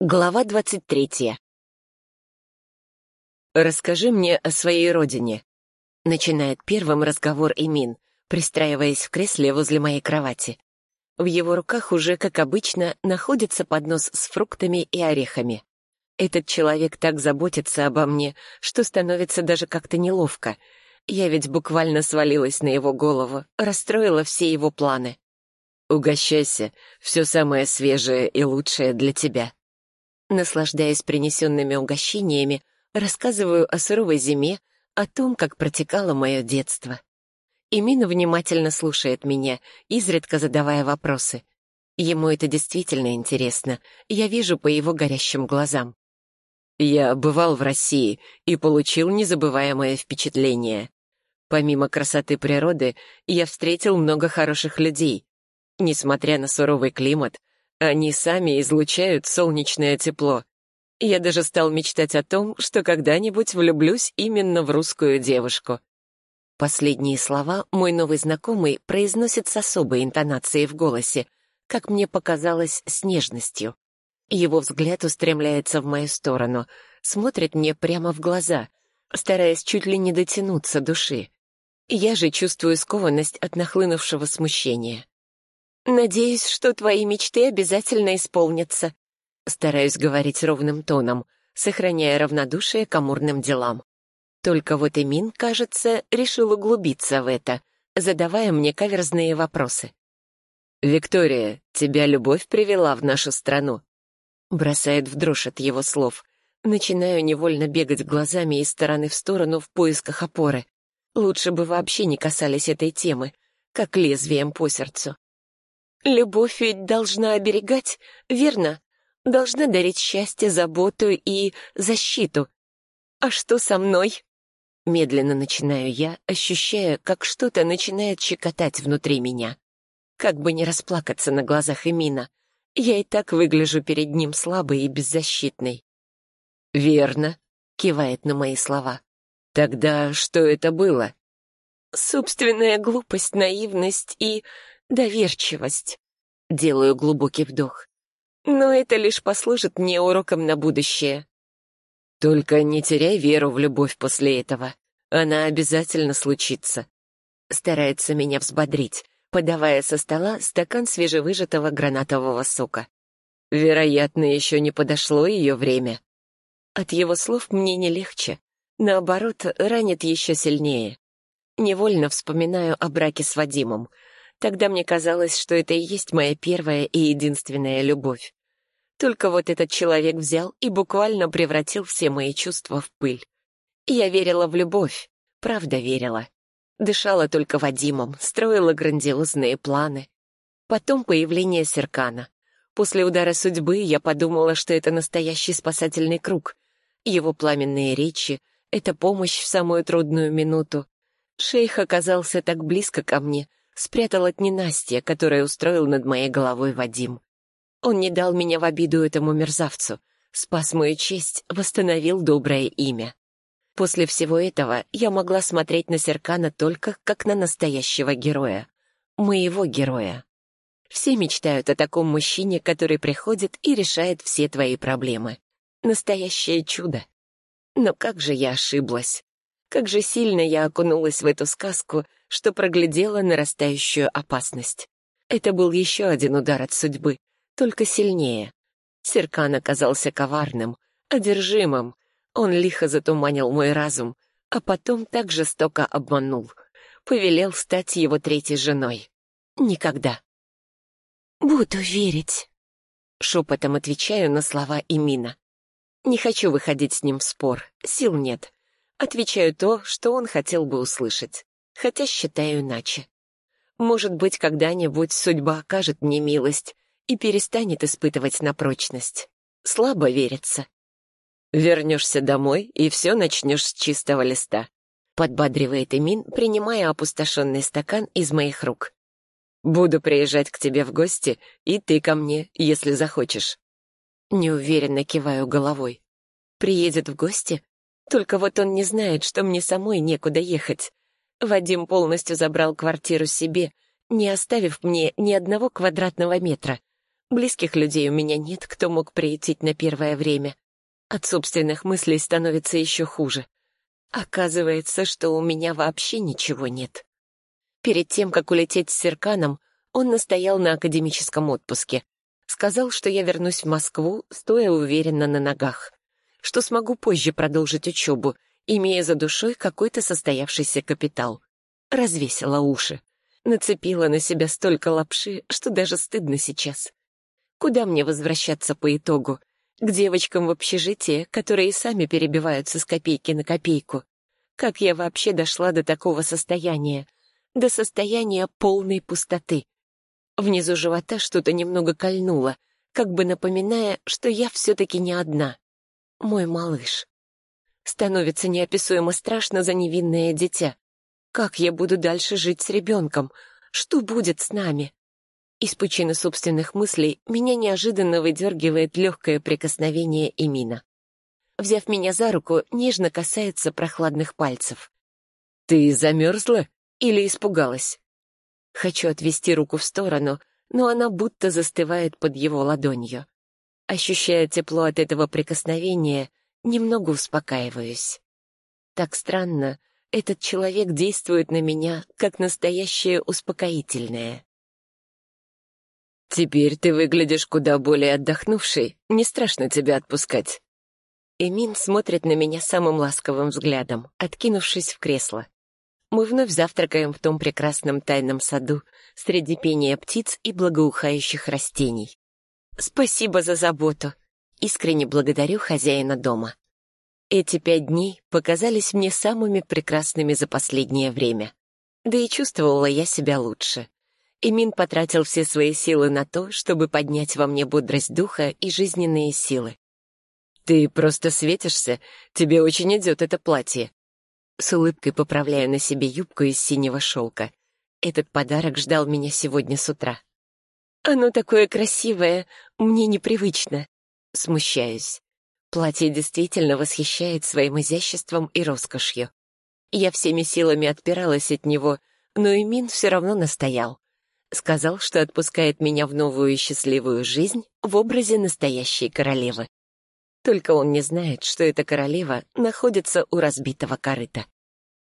Глава двадцать третья. «Расскажи мне о своей родине», — начинает первым разговор Эмин, пристраиваясь в кресле возле моей кровати. В его руках уже, как обычно, находится поднос с фруктами и орехами. Этот человек так заботится обо мне, что становится даже как-то неловко. Я ведь буквально свалилась на его голову, расстроила все его планы. «Угощайся, все самое свежее и лучшее для тебя», Наслаждаясь принесенными угощениями, рассказываю о суровой зиме, о том, как протекало мое детство. Имин внимательно слушает меня, изредка задавая вопросы. Ему это действительно интересно, я вижу по его горящим глазам. Я бывал в России и получил незабываемое впечатление. Помимо красоты природы, я встретил много хороших людей. Несмотря на суровый климат, они сами излучают солнечное тепло. Я даже стал мечтать о том, что когда-нибудь влюблюсь именно в русскую девушку. Последние слова мой новый знакомый произносит с особой интонацией в голосе, как мне показалось, с нежностью. Его взгляд устремляется в мою сторону, смотрит мне прямо в глаза, стараясь чуть ли не дотянуться души. Я же чувствую скованность от нахлынувшего смущения. «Надеюсь, что твои мечты обязательно исполнятся», стараюсь говорить ровным тоном, сохраняя равнодушие к амурным делам. Только вот Эмин, кажется, решил углубиться в это, задавая мне каверзные вопросы. «Виктория, тебя любовь привела в нашу страну?» Бросает в дрожь от его слов. Начинаю невольно бегать глазами из стороны в сторону в поисках опоры. Лучше бы вообще не касались этой темы, как лезвием по сердцу. Любовь ведь должна оберегать, верно? Должна дарить счастье, заботу и защиту. А что со мной? Медленно начинаю я, ощущая, как что-то начинает щекотать внутри меня. Как бы не расплакаться на глазах Эмина. Я и так выгляжу перед ним слабой и беззащитной. «Верно», — кивает на мои слова. «Тогда что это было?» «Собственная глупость, наивность и доверчивость. Делаю глубокий вдох. Но это лишь послужит мне уроком на будущее. Только не теряй веру в любовь после этого. Она обязательно случится. Старается меня взбодрить, подавая со стола стакан свежевыжатого гранатового сока. Вероятно, еще не подошло ее время. От его слов мне не легче. Наоборот, ранит еще сильнее. Невольно вспоминаю о браке с Вадимом — Тогда мне казалось, что это и есть моя первая и единственная любовь. Только вот этот человек взял и буквально превратил все мои чувства в пыль. Я верила в любовь, правда верила. Дышала только Вадимом, строила грандиозные планы. Потом появление Серкана. После удара судьбы я подумала, что это настоящий спасательный круг. Его пламенные речи — это помощь в самую трудную минуту. Шейх оказался так близко ко мне, спрятал от ненастья, которое устроил над моей головой Вадим. Он не дал меня в обиду этому мерзавцу, спас мою честь, восстановил доброе имя. После всего этого я могла смотреть на Серкана только как на настоящего героя. Моего героя. Все мечтают о таком мужчине, который приходит и решает все твои проблемы. Настоящее чудо. Но как же я ошиблась. Как же сильно я окунулась в эту сказку, что проглядела нарастающую опасность. Это был еще один удар от судьбы, только сильнее. Серкан оказался коварным, одержимым. Он лихо затуманил мой разум, а потом так жестоко обманул. Повелел стать его третьей женой. Никогда. «Буду верить», — шепотом отвечаю на слова Имина. Не хочу выходить с ним в спор, сил нет. Отвечаю то, что он хотел бы услышать, хотя считаю иначе. Может быть, когда-нибудь судьба окажет мне милость и перестанет испытывать на прочность. Слабо верится. Вернешься домой, и все начнешь с чистого листа. Подбадривает Эмин, принимая опустошенный стакан из моих рук. Буду приезжать к тебе в гости, и ты ко мне, если захочешь. Неуверенно киваю головой. Приедет в гости? Только вот он не знает, что мне самой некуда ехать. Вадим полностью забрал квартиру себе, не оставив мне ни одного квадратного метра. Близких людей у меня нет, кто мог приютить на первое время. От собственных мыслей становится еще хуже. Оказывается, что у меня вообще ничего нет. Перед тем, как улететь с Серканом, он настоял на академическом отпуске. Сказал, что я вернусь в Москву, стоя уверенно на ногах. Что смогу позже продолжить учебу, имея за душой какой-то состоявшийся капитал. Развесила уши. Нацепила на себя столько лапши, что даже стыдно сейчас. Куда мне возвращаться по итогу? К девочкам в общежитии, которые сами перебиваются с копейки на копейку. Как я вообще дошла до такого состояния? До состояния полной пустоты. Внизу живота что-то немного кольнуло, как бы напоминая, что я все-таки не одна. Мой малыш. Становится неописуемо страшно за невинное дитя. Как я буду дальше жить с ребенком? Что будет с нами? Из пучины собственных мыслей меня неожиданно выдергивает легкое прикосновение Эмина. Взяв меня за руку, нежно касается прохладных пальцев. «Ты замерзла или испугалась?» Хочу отвести руку в сторону, но она будто застывает под его ладонью. Ощущая тепло от этого прикосновения, немного успокаиваюсь. Так странно, этот человек действует на меня как настоящее успокоительное. «Теперь ты выглядишь куда более отдохнувшей. Не страшно тебя отпускать». Эмин смотрит на меня самым ласковым взглядом, откинувшись в кресло. Мы вновь завтракаем в том прекрасном тайном саду, среди пения птиц и благоухающих растений. Спасибо за заботу. Искренне благодарю хозяина дома. Эти пять дней показались мне самыми прекрасными за последнее время. Да и чувствовала я себя лучше. Эмин потратил все свои силы на то, чтобы поднять во мне бодрость духа и жизненные силы. «Ты просто светишься, тебе очень идет это платье». С улыбкой поправляю на себе юбку из синего шелка. Этот подарок ждал меня сегодня с утра. «Оно такое красивое, мне непривычно». Смущаюсь. Платье действительно восхищает своим изяществом и роскошью. Я всеми силами отпиралась от него, но Эмин все равно настоял. Сказал, что отпускает меня в новую и счастливую жизнь в образе настоящей королевы. Только он не знает, что эта королева находится у разбитого корыта.